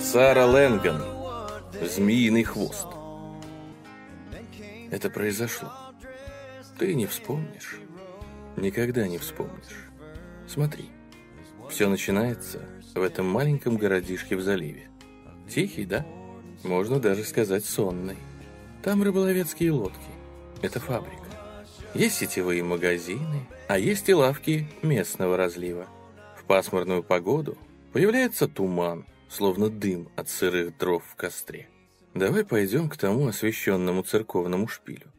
Сара Лэнган. Змеиный хвост. Это произошло. Ты не вспомнишь. Никогда не вспомнишь. Смотри. Все начинается в этом маленьком городишке в заливе. Тихий, да? Можно даже сказать сонный. Там рыболовецкие лодки. Это фабрика. Есть сетевые магазины, а есть и лавки местного разлива. В пасмурную погоду появляется туман, словно дым от сырых дров в костре. Давай пойдем к тому освященному церковному шпилю.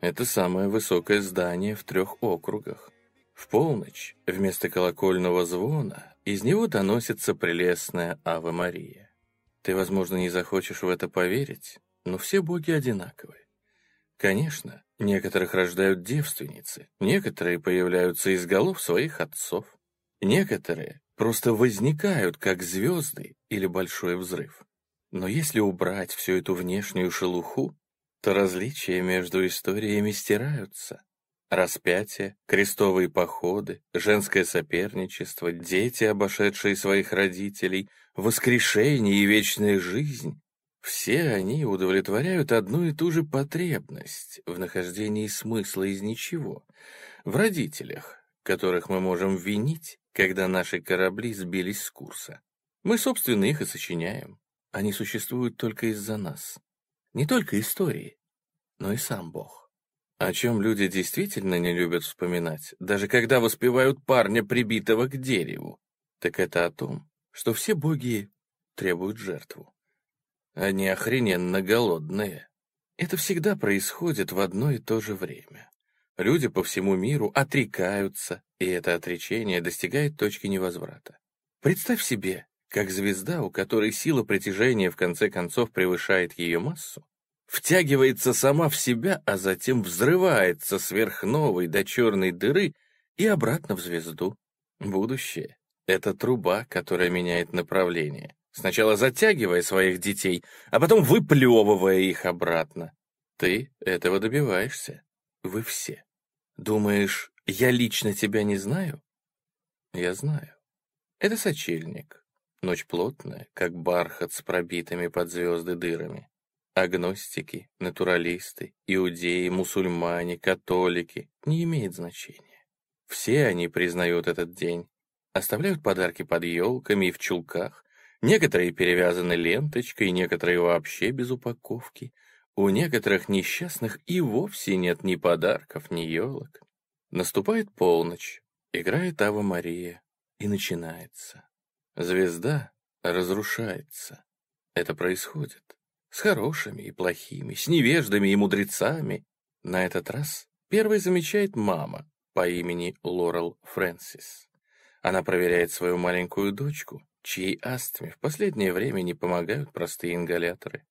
Это самое высокое здание в трех округах. В полночь вместо колокольного звона из него доносится прелестная Ава Мария. Ты, возможно, не захочешь в это поверить, но все боги одинаковы. Конечно, некоторых рождают девственницы, некоторые появляются из голов своих отцов, некоторые просто возникают, как звезды или большой взрыв. Но если убрать всю эту внешнюю шелуху, то различия между историями стираются. Распятие, крестовые походы, женское соперничество, дети, обошедшие своих родителей, воскрешение и вечная жизнь — все они удовлетворяют одну и ту же потребность в нахождении смысла из ничего, в родителях, которых мы можем винить, когда наши корабли сбились с курса. Мы, собственно, их и сочиняем. Они существуют только из-за нас. Не только истории, но и сам Бог. О чем люди действительно не любят вспоминать, даже когда воспевают парня, прибитого к дереву, так это о том, что все боги требуют жертву. Они охрененно голодные. Это всегда происходит в одно и то же время. Люди по всему миру отрекаются, и это отречение достигает точки невозврата. Представь себе, как звезда, у которой сила притяжения в конце концов превышает ее массу, втягивается сама в себя, а затем взрывается сверхновой до черной дыры и обратно в звезду. Будущее — это труба, которая меняет направление, сначала затягивая своих детей, а потом выплевывая их обратно. Ты этого добиваешься. Вы все. Думаешь, я лично тебя не знаю? Я знаю. Это сочельник, Ночь плотная, как бархат с пробитыми под звезды дырами. Агностики, натуралисты, иудеи, мусульмане, католики — не имеет значения. Все они признают этот день, оставляют подарки под елками и в чулках, некоторые перевязаны ленточкой, некоторые вообще без упаковки. У некоторых несчастных и вовсе нет ни подарков, ни елок. Наступает полночь, играет Ава Мария, и начинается. Звезда разрушается. Это происходит с хорошими и плохими, с невеждами и мудрецами. На этот раз первой замечает мама по имени Лорел Фрэнсис. Она проверяет свою маленькую дочку, чьей астме в последнее время не помогают простые ингаляторы.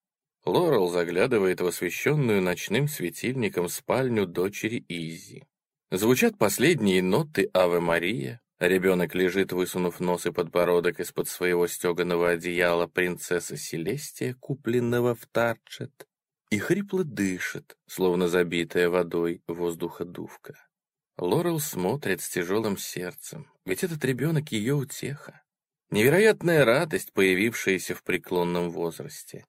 Лорел заглядывает в освещенную ночным светильником спальню дочери Изи. Звучат последние ноты «Аве Мария», Ребенок лежит, высунув нос и подбородок из-под своего стеганого одеяла принцессы Селестия, купленного в Тарчет, и хрипло дышит, словно забитая водой воздуходувка. Лорел смотрит с тяжелым сердцем, ведь этот ребенок ее утеха. Невероятная радость, появившаяся в преклонном возрасте.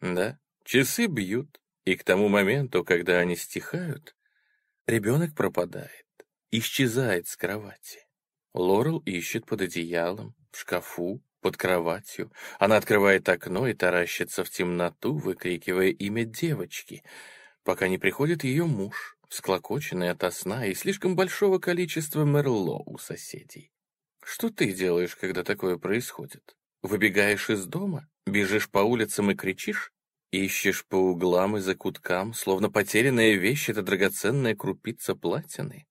Да, часы бьют, и к тому моменту, когда они стихают, ребенок пропадает, исчезает с кровати. Лорел ищет под одеялом, в шкафу, под кроватью. Она открывает окно и таращится в темноту, выкрикивая имя девочки, пока не приходит ее муж, всклокоченный ото сна и слишком большого количества мерло у соседей. Что ты делаешь, когда такое происходит? Выбегаешь из дома? Бежишь по улицам и кричишь? Ищешь по углам и закуткам, словно потерянная вещь — это драгоценная крупица платины?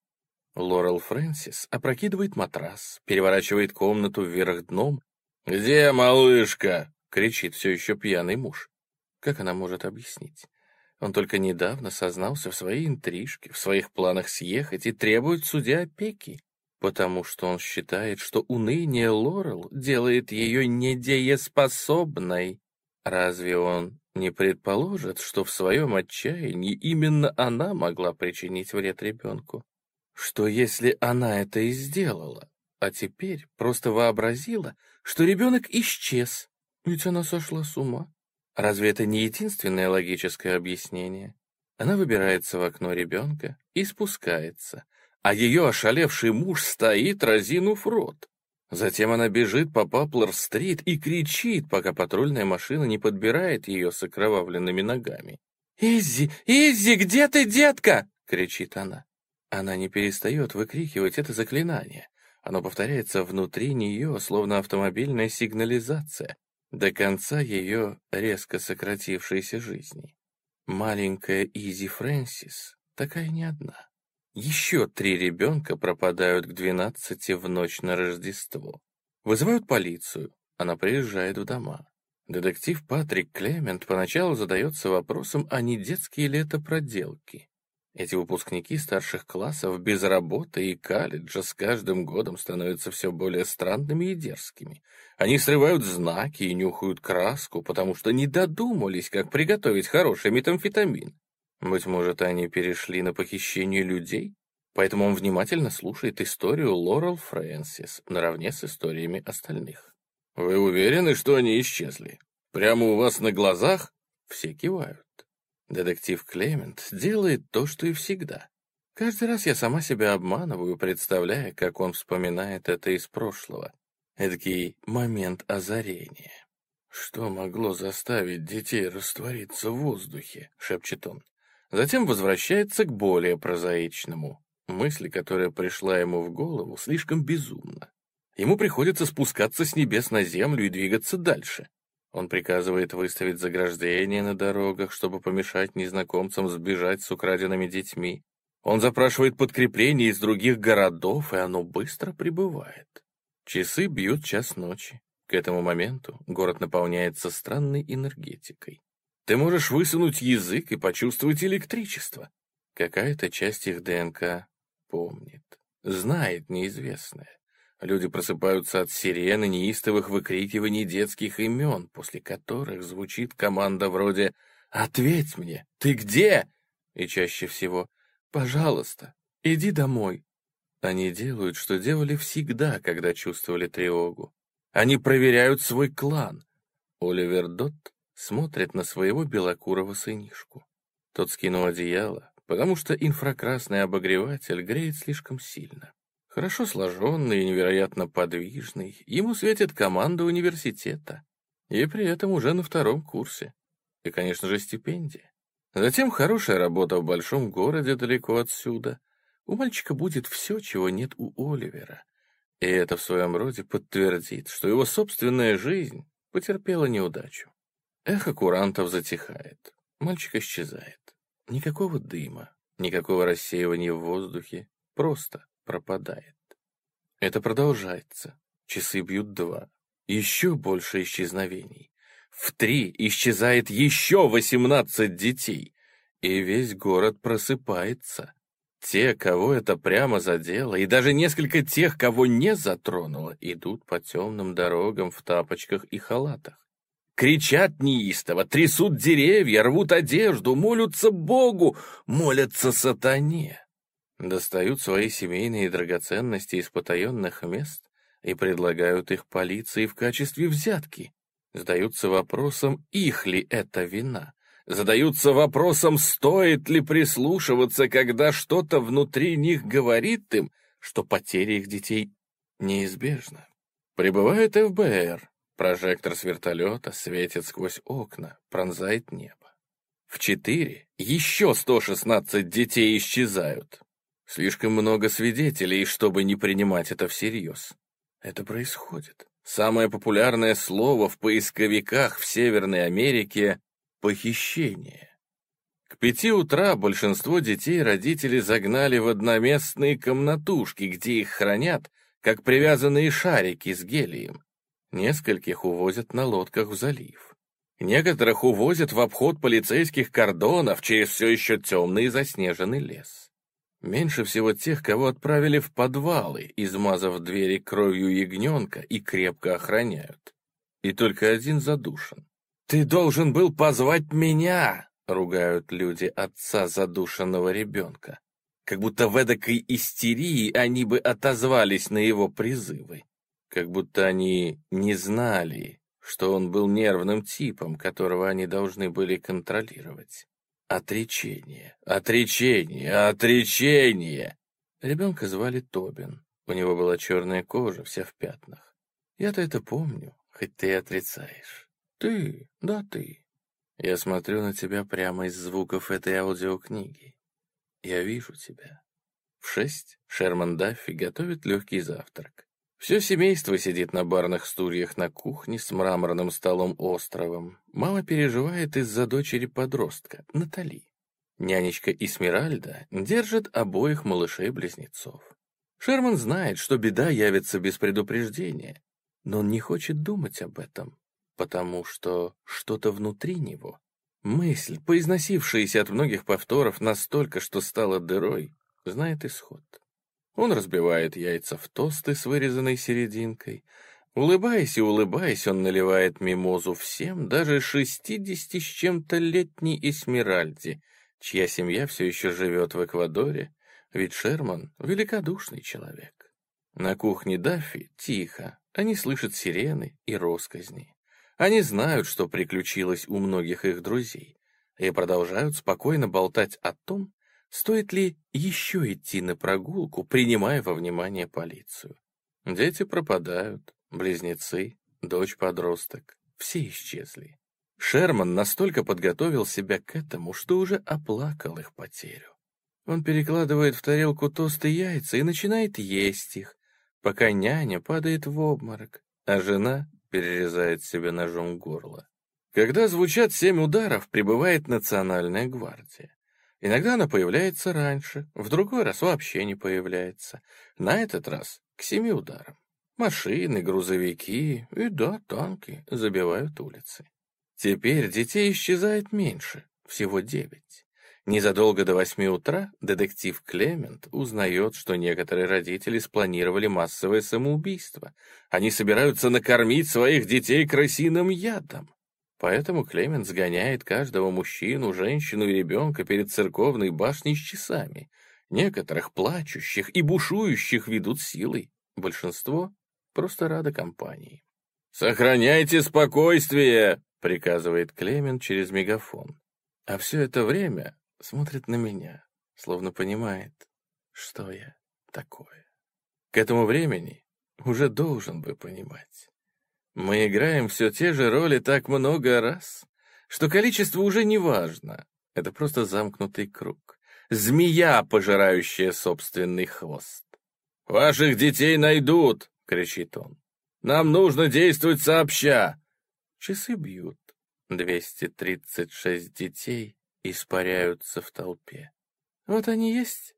Лорел Фрэнсис опрокидывает матрас, переворачивает комнату вверх дном. «Где малышка?» — кричит все еще пьяный муж. Как она может объяснить? Он только недавно сознался в своей интрижке, в своих планах съехать и требует судья опеки, потому что он считает, что уныние Лорел делает ее недееспособной. Разве он не предположит, что в своем отчаянии именно она могла причинить вред ребенку? Что если она это и сделала, а теперь просто вообразила, что ребенок исчез, Ведь она сошла с ума. Разве это не единственное логическое объяснение? Она выбирается в окно ребенка и спускается, а ее ошалевший муж стоит, разинув рот. Затем она бежит по Паплер-стрит и кричит, пока патрульная машина не подбирает ее с окровавленными ногами. «Иззи! Иззи, где ты, детка?» — кричит она. Она не перестает выкрикивать это заклинание. Оно повторяется внутри нее, словно автомобильная сигнализация, до конца ее резко сократившейся жизни. Маленькая Изи Фрэнсис такая не одна. Еще три ребенка пропадают к двенадцати в ночь на Рождество. Вызывают полицию, она приезжает в дома. Детектив Патрик Клемент поначалу задается вопросом, а не детские ли это проделки. Эти выпускники старших классов без работы и колледжа с каждым годом становятся все более странными и дерзкими. Они срывают знаки и нюхают краску, потому что не додумались, как приготовить хороший метамфетамин. Быть может, они перешли на похищение людей? Поэтому он внимательно слушает историю Лорел Фрэнсис наравне с историями остальных. «Вы уверены, что они исчезли? Прямо у вас на глазах?» Все кивают. Детектив Клемент делает то, что и всегда. Каждый раз я сама себя обманываю, представляя, как он вспоминает это из прошлого. Эдакий момент озарения. «Что могло заставить детей раствориться в воздухе?» — шепчет он. Затем возвращается к более прозаичному. Мысль, которая пришла ему в голову, слишком безумна. Ему приходится спускаться с небес на землю и двигаться дальше. Он приказывает выставить заграждения на дорогах, чтобы помешать незнакомцам сбежать с украденными детьми. Он запрашивает подкрепление из других городов, и оно быстро прибывает. Часы бьют час ночи. К этому моменту город наполняется странной энергетикой. Ты можешь высунуть язык и почувствовать электричество. Какая-то часть их ДНК помнит, знает неизвестное. Люди просыпаются от сирены неистовых выкрикиваний детских имен, после которых звучит команда вроде «Ответь мне! Ты где?» И чаще всего «Пожалуйста, иди домой». Они делают, что делали всегда, когда чувствовали тревогу. Они проверяют свой клан. Оливер Дот смотрит на своего белокурого сынишку. Тот скинул одеяло, потому что инфракрасный обогреватель греет слишком сильно. Хорошо сложенный и невероятно подвижный, ему светит команда университета. И при этом уже на втором курсе. И, конечно же, стипендия. Затем хорошая работа в большом городе далеко отсюда. У мальчика будет все, чего нет у Оливера. И это в своем роде подтвердит, что его собственная жизнь потерпела неудачу. Эхо курантов затихает. Мальчик исчезает. Никакого дыма, никакого рассеивания в воздухе. Просто пропадает. Это продолжается. Часы бьют два. Еще больше исчезновений. В три исчезает еще восемнадцать детей. И весь город просыпается. Те, кого это прямо задело, и даже несколько тех, кого не затронуло, идут по темным дорогам в тапочках и халатах. Кричат неистово, трясут деревья, рвут одежду, молятся Богу, молятся сатане достают свои семейные драгоценности из потаенных мест и предлагают их полиции в качестве взятки. Задаются вопросом, их ли это вина. Задаются вопросом, стоит ли прислушиваться, когда что-то внутри них говорит им, что потеря их детей неизбежна. Прибывает ФБР. Прожектор с вертолета светит сквозь окна, пронзает небо. В четыре еще 116 детей исчезают. Слишком много свидетелей, чтобы не принимать это всерьез. Это происходит. Самое популярное слово в поисковиках в Северной Америке — похищение. К пяти утра большинство детей родители загнали в одноместные комнатушки, где их хранят, как привязанные шарики с гелием. Нескольких увозят на лодках в залив. Некоторых увозят в обход полицейских кордонов через все еще темный и заснеженный лес. Меньше всего тех, кого отправили в подвалы, измазав двери кровью ягненка и крепко охраняют. И только один задушен. «Ты должен был позвать меня!» — ругают люди отца задушенного ребенка. Как будто в эдакой истерии они бы отозвались на его призывы. Как будто они не знали, что он был нервным типом, которого они должны были контролировать. Отречение, отречение, отречение! Ребенка звали Тобин. У него была черная кожа, вся в пятнах. Я-то это помню, хоть ты и отрицаешь. Ты, да ты. Я смотрю на тебя прямо из звуков этой аудиокниги. Я вижу тебя. В шесть Шерман Даффи готовит легкий завтрак. Все семейство сидит на барных стульях на кухне с мраморным столом-островом. Мама переживает из-за дочери-подростка, Натали. Нянечка Исмеральда держит обоих малышей-близнецов. Шерман знает, что беда явится без предупреждения, но он не хочет думать об этом, потому что что-то внутри него, мысль, поизносившаяся от многих повторов настолько, что стала дырой, знает исход. Он разбивает яйца в тосты с вырезанной серединкой. Улыбаясь и улыбаясь, он наливает мимозу всем, даже шестидесяти с чем-то летней Эсмеральде, чья семья все еще живет в Эквадоре, ведь Шерман — великодушный человек. На кухне Даффи тихо, они слышат сирены и росказни. Они знают, что приключилось у многих их друзей, и продолжают спокойно болтать о том, стоит ли еще идти на прогулку, принимая во внимание полицию. Дети пропадают, близнецы, дочь-подросток, все исчезли. Шерман настолько подготовил себя к этому, что уже оплакал их потерю. Он перекладывает в тарелку тосты яйца и начинает есть их, пока няня падает в обморок, а жена перерезает себе ножом горло. Когда звучат семь ударов, прибывает национальная гвардия. Иногда она появляется раньше, в другой раз вообще не появляется. На этот раз к семи ударам. Машины, грузовики и, да, танки забивают улицы. Теперь детей исчезает меньше, всего девять. Незадолго до восьми утра детектив Клемент узнает, что некоторые родители спланировали массовое самоубийство. Они собираются накормить своих детей крысиным ядом. Поэтому Клемент сгоняет каждого мужчину, женщину и ребенка перед церковной башней с часами. Некоторых плачущих и бушующих ведут силой. Большинство просто рады компании. «Сохраняйте спокойствие!» — приказывает Клемент через мегафон. А все это время смотрит на меня, словно понимает, что я такое. К этому времени уже должен бы понимать. Мы играем все те же роли так много раз, что количество уже не важно. Это просто замкнутый круг. Змея, пожирающая собственный хвост. «Ваших детей найдут!» — кричит он. «Нам нужно действовать сообща!» Часы бьют. 236 детей испаряются в толпе. Вот они есть,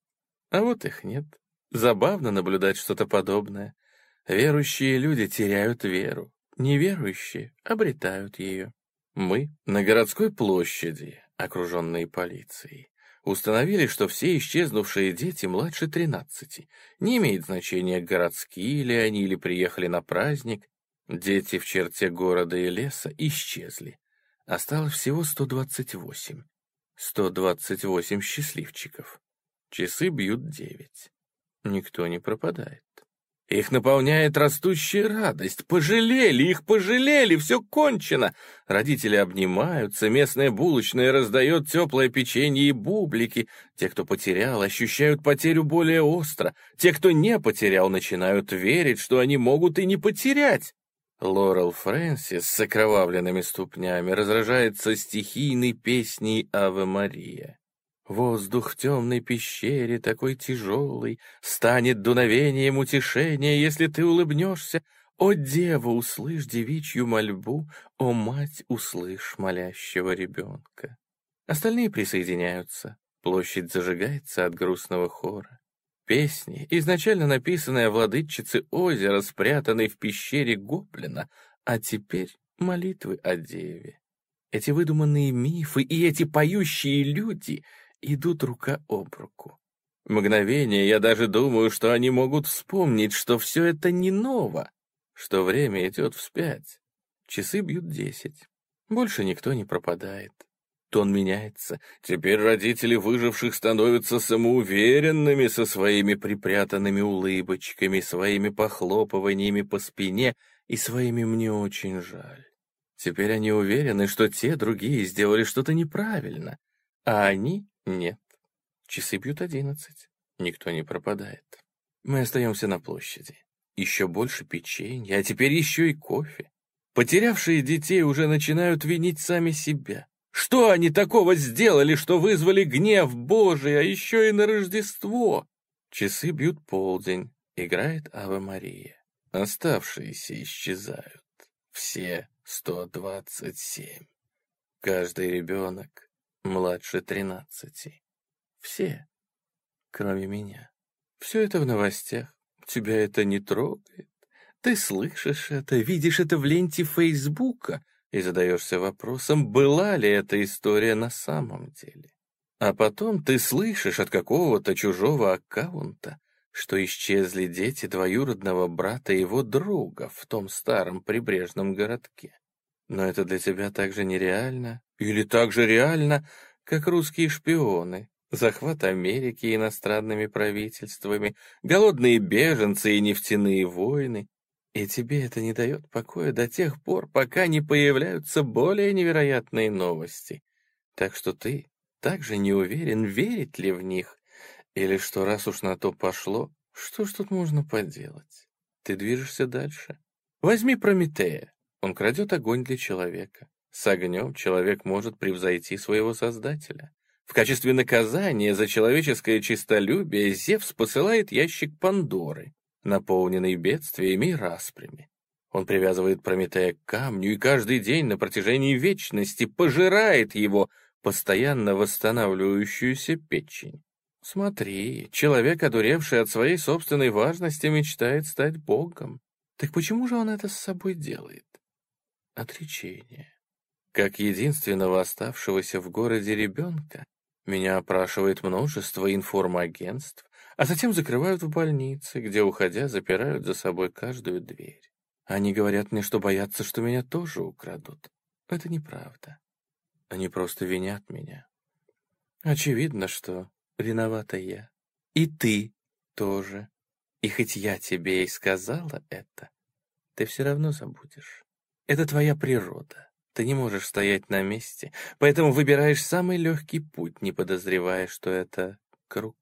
а вот их нет. Забавно наблюдать что-то подобное. Верующие люди теряют веру, неверующие обретают ее. Мы на городской площади, окруженные полицией, установили, что все исчезнувшие дети младше 13. Не имеет значения, городские ли они или приехали на праздник. Дети в черте города и леса исчезли. Осталось всего 128. 128 счастливчиков. Часы бьют девять. Никто не пропадает. Их наполняет растущая радость. Пожалели, их пожалели, все кончено. Родители обнимаются, местная булочная раздает теплое печенье и бублики. Те, кто потерял, ощущают потерю более остро. Те, кто не потерял, начинают верить, что они могут и не потерять. Лорел Фрэнсис с окровавленными ступнями разражается стихийной песней «Аве Мария». Воздух в темной пещере, такой тяжелый, станет дуновением утешения, если ты улыбнешься. О, дева, услышь девичью мольбу, о, мать, услышь молящего ребенка. Остальные присоединяются. Площадь зажигается от грустного хора. Песни, изначально написанные о владычице озера, спрятанной в пещере гоблина, а теперь молитвы о деве. Эти выдуманные мифы и эти поющие люди идут рука об руку. Мгновение я даже думаю, что они могут вспомнить, что все это не ново, что время идет вспять. Часы бьют десять. Больше никто не пропадает. Тон меняется. Теперь родители выживших становятся самоуверенными со своими припрятанными улыбочками, своими похлопываниями по спине и своими «мне очень жаль». Теперь они уверены, что те другие сделали что-то неправильно, а они — нет. Часы бьют одиннадцать. Никто не пропадает. Мы остаемся на площади. Еще больше печенья, а теперь еще и кофе. Потерявшие детей уже начинают винить сами себя. Что они такого сделали, что вызвали гнев Божий, а еще и на Рождество? Часы бьют полдень, играет Ава Мария. Оставшиеся исчезают. Все 127. Каждый ребенок младше 13. Все, кроме меня. Все это в новостях. Тебя это не трогает. Ты слышишь это, видишь это в ленте Фейсбука и задаешься вопросом, была ли эта история на самом деле. А потом ты слышишь от какого-то чужого аккаунта, что исчезли дети двоюродного брата и его друга в том старом прибрежном городке. Но это для тебя так же нереально или так же реально, как русские шпионы, захват Америки иностранными правительствами, голодные беженцы и нефтяные войны, и тебе это не дает покоя до тех пор, пока не появляются более невероятные новости. Так что ты также не уверен, верить ли в них, или что раз уж на то пошло, что ж тут можно поделать? Ты движешься дальше. Возьми Прометея. Он крадет огонь для человека. С огнем человек может превзойти своего создателя. В качестве наказания за человеческое честолюбие Зевс посылает ящик Пандоры, наполненный бедствиями и распрями. Он привязывает Прометея к камню и каждый день на протяжении вечности пожирает его, постоянно восстанавливающуюся печень. Смотри, человек, одуревший от своей собственной важности, мечтает стать богом. Так почему же он это с собой делает? Отречение. Как единственного оставшегося в городе ребенка, меня опрашивает множество информагентств, а затем закрывают в больнице, где, уходя, запирают за собой каждую дверь. Они говорят мне, что боятся, что меня тоже украдут. Это неправда. Они просто винят меня. Очевидно, что виновата я. И ты тоже. И хоть я тебе и сказала это, ты все равно забудешь. Это твоя природа. Ты не можешь стоять на месте, поэтому выбираешь самый легкий путь, не подозревая, что это круг.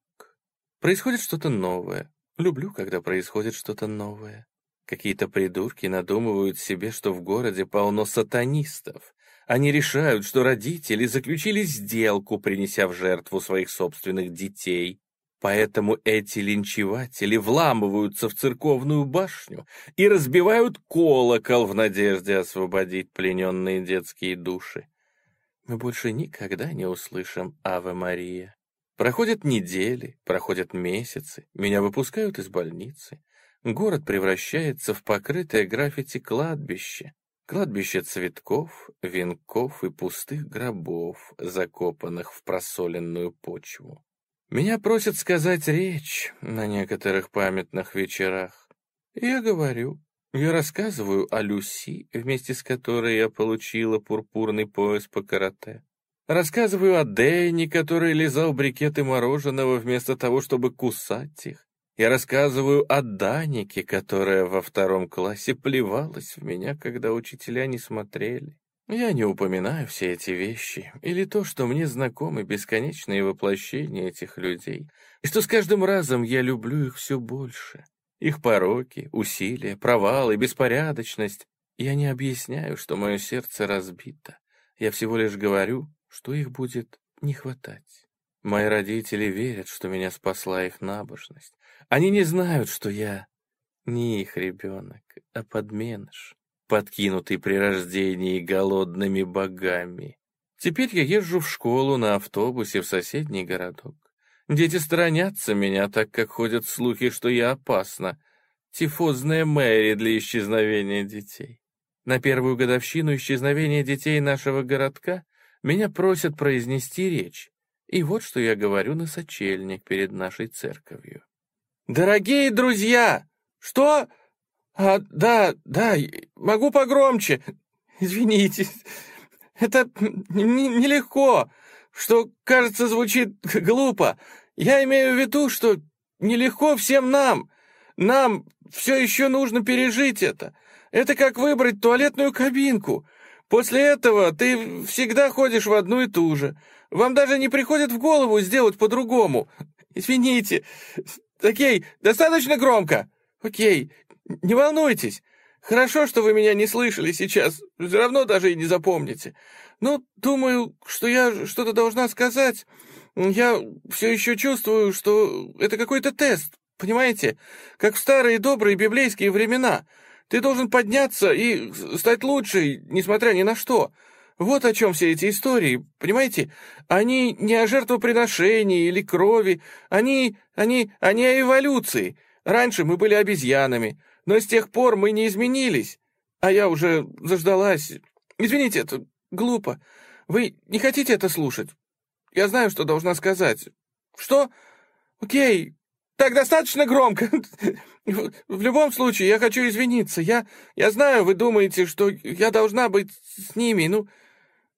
Происходит что-то новое. Люблю, когда происходит что-то новое. Какие-то придурки надумывают себе, что в городе полно сатанистов. Они решают, что родители заключили сделку, принеся в жертву своих собственных детей. Поэтому эти линчеватели вламываются в церковную башню и разбивают колокол в надежде освободить плененные детские души. Мы больше никогда не услышим «Аве Мария». Проходят недели, проходят месяцы, меня выпускают из больницы. Город превращается в покрытое граффити кладбище. Кладбище цветков, венков и пустых гробов, закопанных в просоленную почву. Меня просят сказать речь на некоторых памятных вечерах. Я говорю, я рассказываю о Люси, вместе с которой я получила пурпурный пояс по карате. Рассказываю о Дэнни, который лизал брикеты мороженого вместо того, чтобы кусать их. Я рассказываю о Данике, которая во втором классе плевалась в меня, когда учителя не смотрели. Я не упоминаю все эти вещи, или то, что мне знакомы бесконечные воплощения этих людей, и что с каждым разом я люблю их все больше. Их пороки, усилия, провалы, беспорядочность. Я не объясняю, что мое сердце разбито. Я всего лишь говорю, что их будет не хватать. Мои родители верят, что меня спасла их набожность. Они не знают, что я не их ребенок, а подменыш, подкинутый при рождении голодными богами. Теперь я езжу в школу на автобусе в соседний городок. Дети сторонятся меня, так как ходят слухи, что я опасна. Тифозная Мэри для исчезновения детей. На первую годовщину исчезновения детей нашего городка меня просят произнести речь. И вот что я говорю на сочельник перед нашей церковью. «Дорогие друзья! Что? А, да, да, могу погромче. Извините, это нелегко, что, кажется, звучит глупо. Я имею в виду, что нелегко всем нам. Нам все еще нужно пережить это. Это как выбрать туалетную кабинку. После этого ты всегда ходишь в одну и ту же. Вам даже не приходит в голову сделать по-другому. Извините. Окей, достаточно громко. Окей, не волнуйтесь. Хорошо, что вы меня не слышали сейчас. Все равно даже и не запомните. Ну, думаю, что я что-то должна сказать. Я все еще чувствую, что это какой-то тест, понимаете? Как в старые добрые библейские времена. Ты должен подняться и стать лучшей, несмотря ни на что. Вот о чем все эти истории, понимаете? Они не о жертвоприношении или крови, они, они, они о эволюции. Раньше мы были обезьянами, но с тех пор мы не изменились. А я уже заждалась. Извините, это глупо. Вы не хотите это слушать? Я знаю, что должна сказать. Что? Окей, так достаточно громко. В, любом случае, я хочу извиниться. Я, я знаю, вы думаете, что я должна быть с ними. Ну,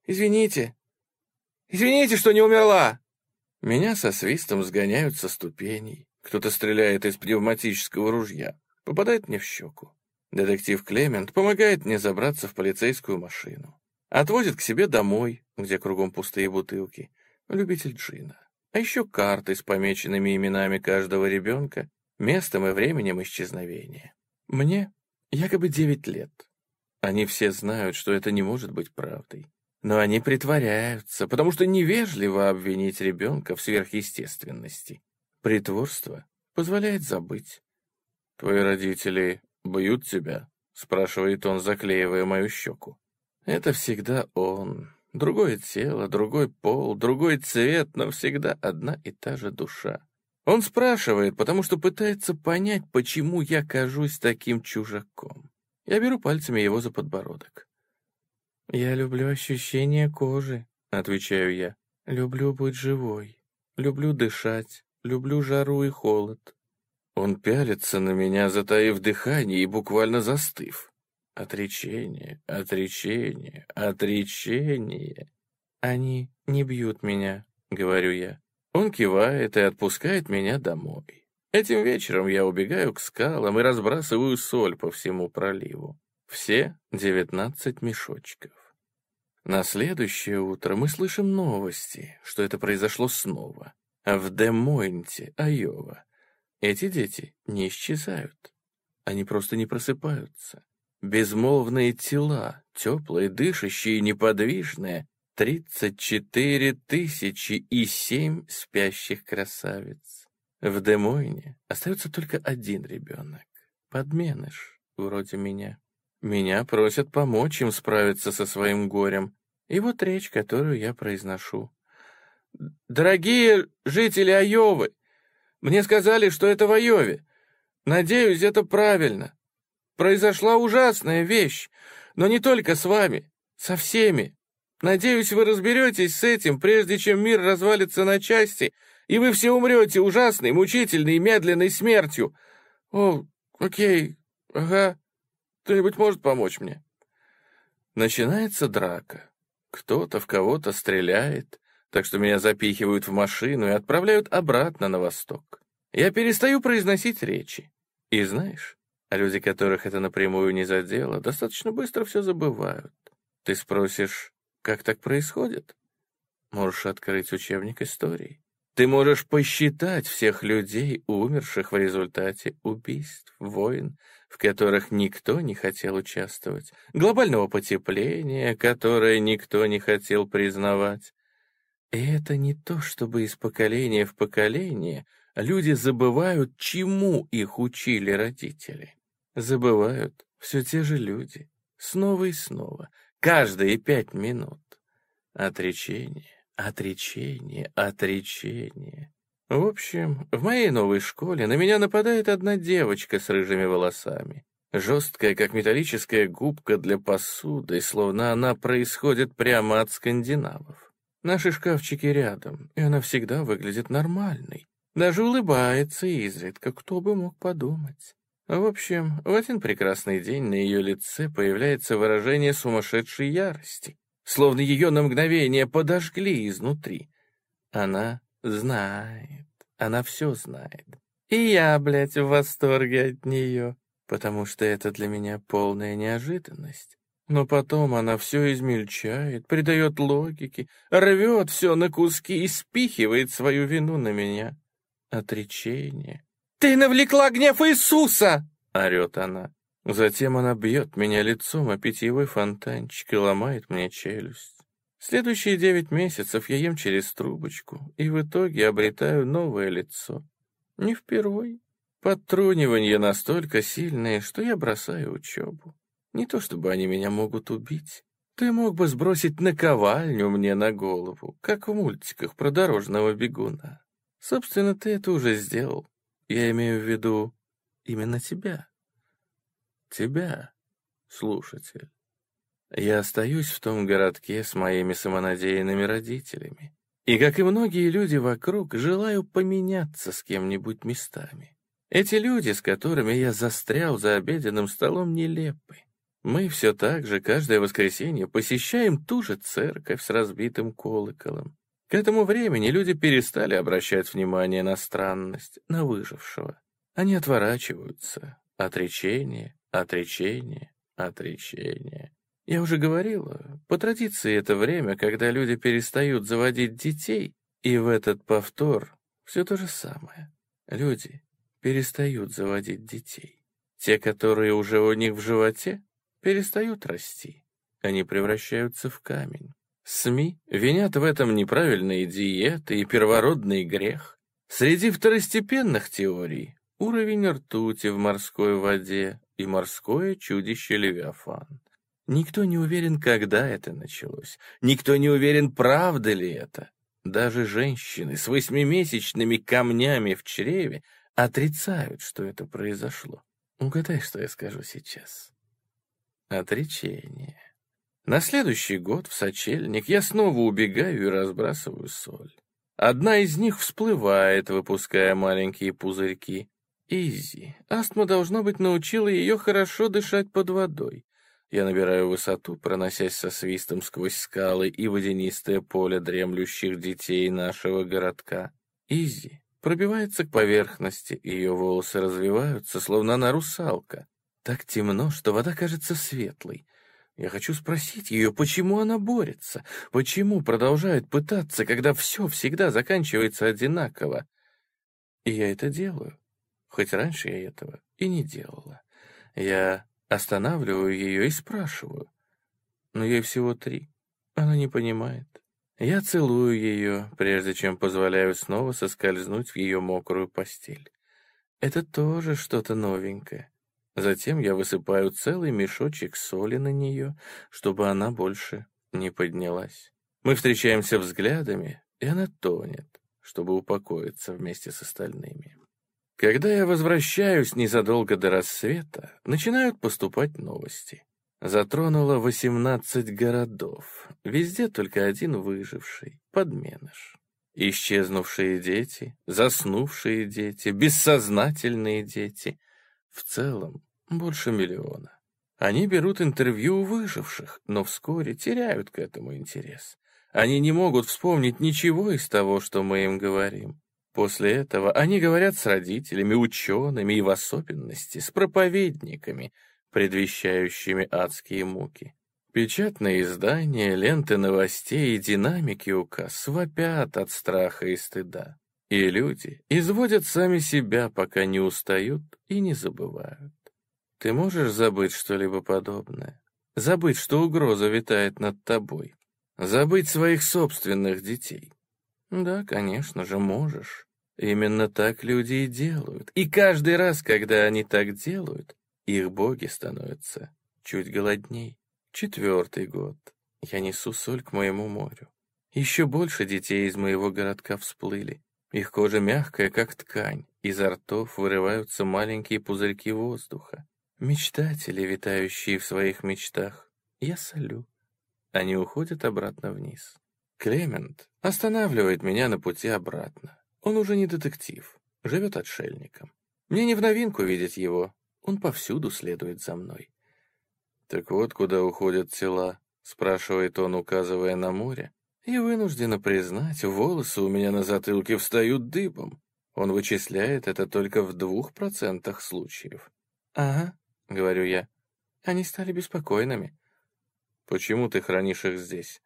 извините. Извините, что не умерла. Меня со свистом сгоняют со ступеней. Кто-то стреляет из пневматического ружья. Попадает мне в щеку. Детектив Клемент помогает мне забраться в полицейскую машину. Отвозит к себе домой, где кругом пустые бутылки любитель джина. А еще карты с помеченными именами каждого ребенка, местом и временем исчезновения. Мне якобы девять лет. Они все знают, что это не может быть правдой. Но они притворяются, потому что невежливо обвинить ребенка в сверхъестественности. Притворство позволяет забыть. «Твои родители бьют тебя?» — спрашивает он, заклеивая мою щеку. «Это всегда он, Другое тело, другой пол, другой цвет, но всегда одна и та же душа. Он спрашивает, потому что пытается понять, почему я кажусь таким чужаком. Я беру пальцами его за подбородок. «Я люблю ощущение кожи», — отвечаю я. «Люблю быть живой, люблю дышать, люблю жару и холод». Он пялится на меня, затаив дыхание и буквально застыв. Отречение, отречение, отречение. Они не бьют меня, говорю я. Он кивает и отпускает меня домой. Этим вечером я убегаю к скалам и разбрасываю соль по всему проливу. Все девятнадцать мешочков. На следующее утро мы слышим новости, что это произошло снова. В Демойнте, Айова. Эти дети не исчезают. Они просто не просыпаются. Безмолвные тела, теплые, дышащие, неподвижные, тридцать четыре тысячи и семь спящих красавиц. В Демойне остается только один ребенок, подменыш, вроде меня. Меня просят помочь им справиться со своим горем. И вот речь, которую я произношу. «Дорогие жители Айовы, мне сказали, что это в Айове. Надеюсь, это правильно. Произошла ужасная вещь, но не только с вами, со всеми. Надеюсь, вы разберетесь с этим, прежде чем мир развалится на части, и вы все умрете ужасной, мучительной и медленной смертью. О, окей, ага. Кто-нибудь может помочь мне?» Начинается драка. Кто-то в кого-то стреляет, так что меня запихивают в машину и отправляют обратно на восток. Я перестаю произносить речи. И знаешь, люди, которых это напрямую не задело, достаточно быстро все забывают. Ты спросишь, как так происходит? Можешь открыть учебник истории. Ты можешь посчитать всех людей, умерших в результате убийств, войн, в которых никто не хотел участвовать, глобального потепления, которое никто не хотел признавать. И это не то, чтобы из поколения в поколение люди забывают, чему их учили родители. Забывают все те же люди, снова и снова, каждые пять минут. Отречение, отречение, отречение. В общем, в моей новой школе на меня нападает одна девочка с рыжими волосами. Жесткая, как металлическая губка для посуды, словно она происходит прямо от скандинавов. Наши шкафчики рядом, и она всегда выглядит нормальной. Даже улыбается изредка, кто бы мог подумать. В общем, в один прекрасный день на ее лице появляется выражение сумасшедшей ярости, словно ее на мгновение подожгли изнутри. Она знает, она все знает. И я, блядь, в восторге от нее, потому что это для меня полная неожиданность. Но потом она все измельчает, придает логике, рвет все на куски и спихивает свою вину на меня. Отречение. «Ты навлекла гнев Иисуса!» — орет она. Затем она бьет меня лицом о питьевой фонтанчик и ломает мне челюсть. Следующие девять месяцев я ем через трубочку и в итоге обретаю новое лицо. Не впервой. Подтрунивания настолько сильные, что я бросаю учебу. Не то чтобы они меня могут убить. Ты мог бы сбросить наковальню мне на голову, как в мультиках про дорожного бегуна. Собственно, ты это уже сделал. Я имею в виду именно тебя. Тебя, слушатель. Я остаюсь в том городке с моими самонадеянными родителями. И, как и многие люди вокруг, желаю поменяться с кем-нибудь местами. Эти люди, с которыми я застрял за обеденным столом, нелепы. Мы все так же каждое воскресенье посещаем ту же церковь с разбитым колоколом. К этому времени люди перестали обращать внимание на странность, на выжившего. Они отворачиваются. Отречение, отречение, отречение. Я уже говорила, по традиции это время, когда люди перестают заводить детей, и в этот повтор все то же самое. Люди перестают заводить детей. Те, которые уже у них в животе, перестают расти. Они превращаются в камень. СМИ винят в этом неправильные диеты и первородный грех. Среди второстепенных теорий уровень ртути в морской воде и морское чудище Левиафан. Никто не уверен, когда это началось. Никто не уверен, правда ли это. Даже женщины с восьмимесячными камнями в чреве отрицают, что это произошло. Угадай, что я скажу сейчас. Отречение. На следующий год в сочельник я снова убегаю и разбрасываю соль. Одна из них всплывает, выпуская маленькие пузырьки. Изи. Астма, должно быть, научила ее хорошо дышать под водой. Я набираю высоту, проносясь со свистом сквозь скалы и водянистое поле дремлющих детей нашего городка. Изи пробивается к поверхности, ее волосы развиваются, словно она русалка. Так темно, что вода кажется светлой. Я хочу спросить ее, почему она борется, почему продолжает пытаться, когда все всегда заканчивается одинаково. И я это делаю, хоть раньше я этого и не делала. Я останавливаю ее и спрашиваю. Но ей всего три. Она не понимает. Я целую ее, прежде чем позволяю снова соскользнуть в ее мокрую постель. Это тоже что-то новенькое. Затем я высыпаю целый мешочек соли на нее, чтобы она больше не поднялась. Мы встречаемся взглядами, и она тонет, чтобы упокоиться вместе с остальными. Когда я возвращаюсь незадолго до рассвета, начинают поступать новости. Затронуло 18 городов. Везде только один выживший, подменыш. Исчезнувшие дети, заснувшие дети, бессознательные дети. В целом больше миллиона. Они берут интервью у выживших, но вскоре теряют к этому интерес. Они не могут вспомнить ничего из того, что мы им говорим. После этого они говорят с родителями, учеными и в особенности с проповедниками – предвещающими адские муки. Печатные издания, ленты новостей и динамики указ вопят от страха и стыда. И люди изводят сами себя, пока не устают и не забывают. Ты можешь забыть что-либо подобное? Забыть, что угроза витает над тобой? Забыть своих собственных детей? Да, конечно же, можешь. Именно так люди и делают. И каждый раз, когда они так делают, их боги становятся чуть голодней. Четвертый год. Я несу соль к моему морю. Еще больше детей из моего городка всплыли. Их кожа мягкая, как ткань. Изо ртов вырываются маленькие пузырьки воздуха. Мечтатели, витающие в своих мечтах. Я солю. Они уходят обратно вниз. Клемент останавливает меня на пути обратно. Он уже не детектив, живет отшельником. Мне не в новинку видеть его, он повсюду следует за мной. «Так вот, куда уходят тела?» — спрашивает он, указывая на море. И вынуждена признать, волосы у меня на затылке встают дыбом. Он вычисляет это только в двух процентах случаев. «Ага», — говорю я, — «они стали беспокойными. Почему ты хранишь их здесь?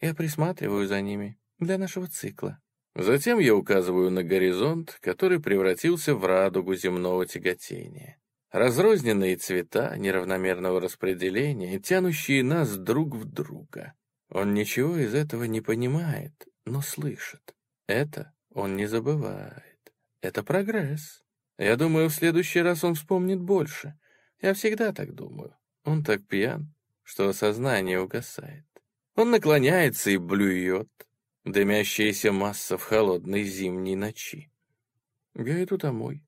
Я присматриваю за ними для нашего цикла. Затем я указываю на горизонт, который превратился в радугу земного тяготения. Разрозненные цвета неравномерного распределения, тянущие нас друг в друга. Он ничего из этого не понимает, но слышит. Это он не забывает. Это прогресс. Я думаю, в следующий раз он вспомнит больше. Я всегда так думаю. Он так пьян, что сознание угасает. Он наклоняется и блюет. Дымящаяся масса в холодной зимней ночи. Я иду домой.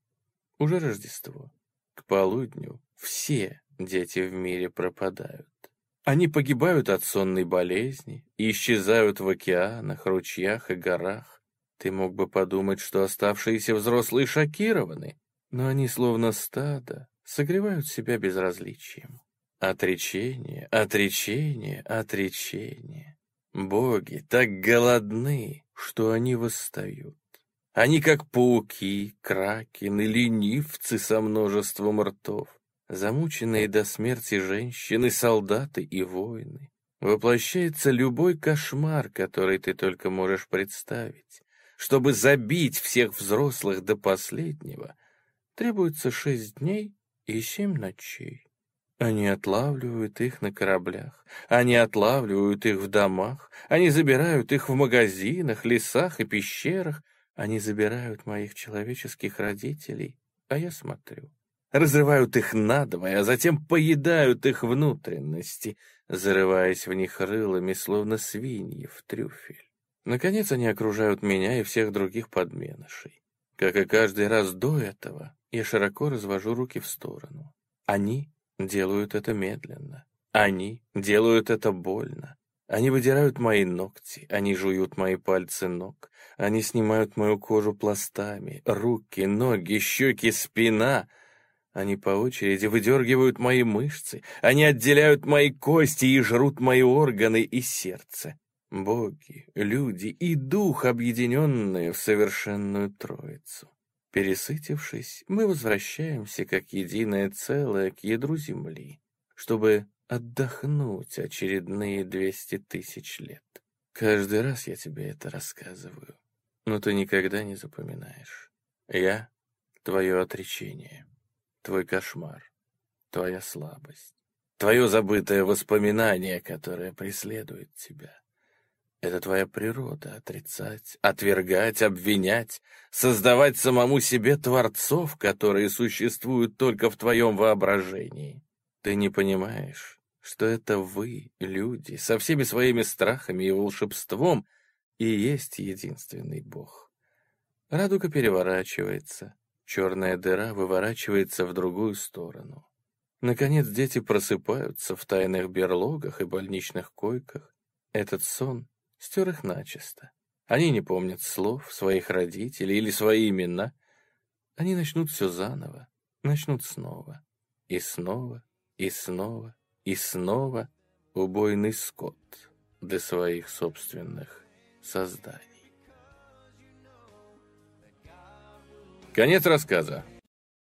Уже Рождество. К полудню все дети в мире пропадают. Они погибают от сонной болезни и исчезают в океанах, ручьях и горах. Ты мог бы подумать, что оставшиеся взрослые шокированы, но они словно стадо согревают себя безразличием. Отречение, отречение, отречение. Боги так голодны, что они восстают. Они как пауки, кракены, ленивцы со множеством ртов, замученные до смерти женщины, солдаты и воины. Воплощается любой кошмар, который ты только можешь представить. Чтобы забить всех взрослых до последнего, требуется шесть дней и семь ночей. Они отлавливают их на кораблях, они отлавливают их в домах, они забирают их в магазинах, лесах и пещерах, они забирают моих человеческих родителей, а я смотрю. Разрывают их надвое, а затем поедают их внутренности, зарываясь в них рылами, словно свиньи в трюфель. Наконец они окружают меня и всех других подменышей. Как и каждый раз до этого, я широко развожу руки в сторону. Они делают это медленно. Они делают это больно. Они выдирают мои ногти, они жуют мои пальцы ног, они снимают мою кожу пластами, руки, ноги, щеки, спина. Они по очереди выдергивают мои мышцы, они отделяют мои кости и жрут мои органы и сердце. Боги, люди и дух, объединенные в совершенную троицу. Пересытившись, мы возвращаемся как единое целое к ядру Земли, чтобы отдохнуть очередные двести тысяч лет. Каждый раз я тебе это рассказываю, но ты никогда не запоминаешь. Я — твое отречение, твой кошмар, твоя слабость, твое забытое воспоминание, которое преследует тебя. Это твоя природа — отрицать, отвергать, обвинять, создавать самому себе творцов, которые существуют только в твоем воображении. Ты не понимаешь, что это вы, люди, со всеми своими страхами и волшебством, и есть единственный Бог. Радуга переворачивается, черная дыра выворачивается в другую сторону. Наконец дети просыпаются в тайных берлогах и больничных койках. Этот сон стер их начисто. Они не помнят слов своих родителей или свои имена. Они начнут все заново, начнут снова. И снова, и снова, и снова убойный скот для своих собственных созданий. Конец рассказа.